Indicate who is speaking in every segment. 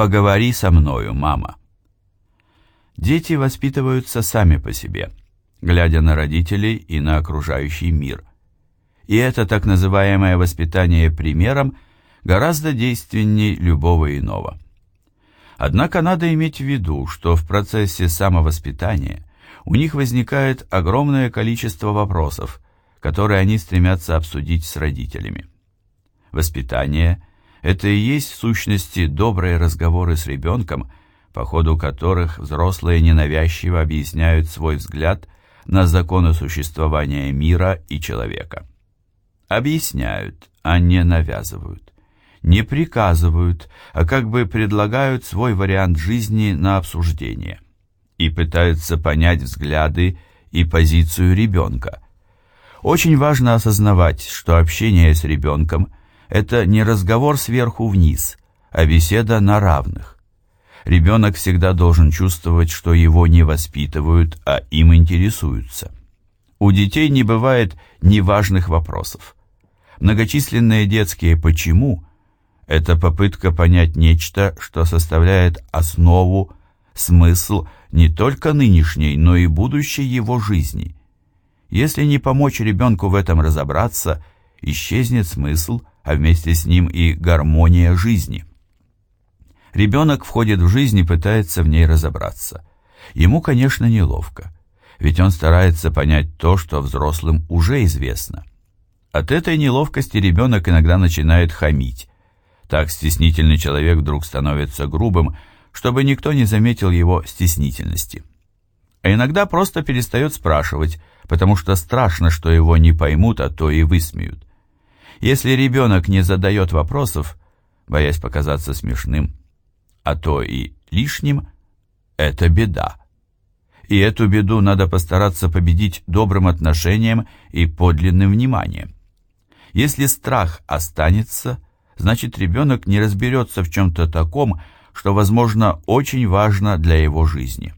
Speaker 1: «Поговори со мною, мама». Дети воспитываются сами по себе, глядя на родителей и на окружающий мир. И это так называемое воспитание примером гораздо действенней любого иного. Однако надо иметь в виду, что в процессе самовоспитания у них возникает огромное количество вопросов, которые они стремятся обсудить с родителями. Воспитание – это и есть в сущности добрые разговоры с ребенком, по ходу которых взрослые ненавязчиво объясняют свой взгляд на законы существования мира и человека. Объясняют, а не навязывают. Не приказывают, а как бы предлагают свой вариант жизни на обсуждение. И пытаются понять взгляды и позицию ребенка. Очень важно осознавать, что общение с ребенком – это не разговор сверху вниз, а беседа на равных. Ребенок всегда должен чувствовать, что его не воспитывают, а им интересуются. У детей не бывает неважных вопросов. Многочисленные детские «почему» – это попытка понять нечто, что составляет основу, смысл не только нынешней, но и будущей его жизни. Если не помочь ребенку в этом разобраться, исчезнет смысл, а вместе с ним и гармония жизни. Ребенок входит в жизнь и пытается в ней разобраться. Ему, конечно, неловко, ведь он старается понять то, что взрослым уже известно. От этой неловкости ребенок иногда начинает хамить. Так стеснительный человек вдруг становится грубым, чтобы никто не заметил его стеснительности. А иногда просто перестает спрашивать, потому что страшно, что его не поймут, а то и высмеют. Если ребенок не задает вопросов, боясь показаться смешным, а то и лишним, это беда. И эту беду надо постараться победить добрым отношением и подлинным вниманием. Если страх останется, значит ребенок не разберется в чем-то таком, что, возможно, очень важно для его жизни.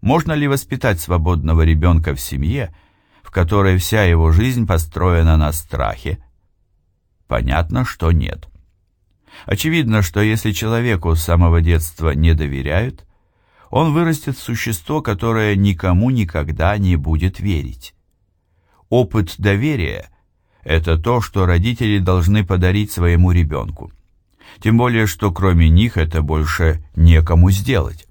Speaker 1: Можно ли воспитать свободного ребенка в семье, в которой вся его жизнь построена на страхе? Понятно, что нет. Очевидно, что если человеку с самого детства не доверяют, он вырастет в существо, которое никому никогда не будет верить. Опыт доверия – это то, что родители должны подарить своему ребенку. Тем более, что кроме них это больше некому сделать.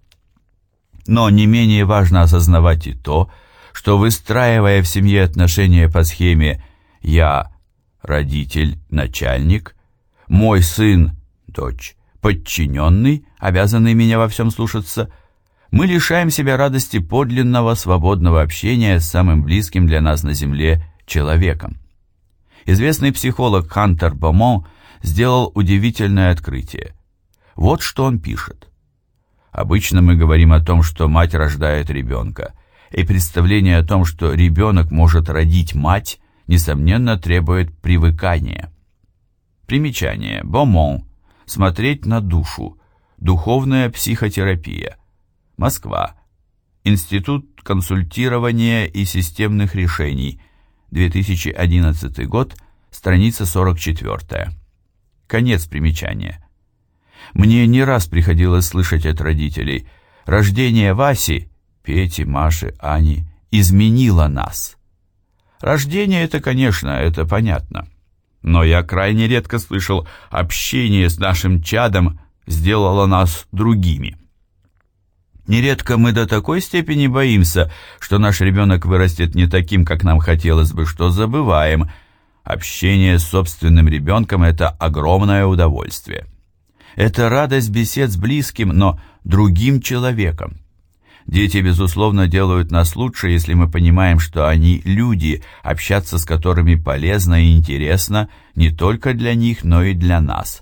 Speaker 1: Но не менее важно осознавать и то, что выстраивая в семье отношения по схеме «я – родитель, начальник», «мой сын дочь, подчиненный, обязанный меня во всем слушаться, мы лишаем себя радости подлинного свободного общения с самым близким для нас на земле человеком. Известный психолог Хантер Бомон сделал удивительное открытие. Вот что он пишет. Обычно мы говорим о том, что мать рождает ребенка, и представление о том, что ребенок может родить мать, несомненно требует привыкания. Примечание. Бомон. Смотреть на душу. Духовная психотерапия. Москва. Институт консультирования и системных решений. 2011 год. Страница 44. Конец примечания. Мне не раз приходилось слышать от родителей. Рождение Васи, Пети, Маши, Ани изменило нас. Рождение это, конечно, это понятно. Но я крайне редко слышал, общение с нашим чадом сделало нас другими. Нередко мы до такой степени боимся, что наш ребенок вырастет не таким, как нам хотелось бы, что забываем. Общение с собственным ребенком – это огромное удовольствие. Это радость бесед с близким, но другим человеком. Дети, безусловно, делают нас лучше, если мы понимаем, что они люди, общаться с которыми полезно и интересно не только для них, но и для нас.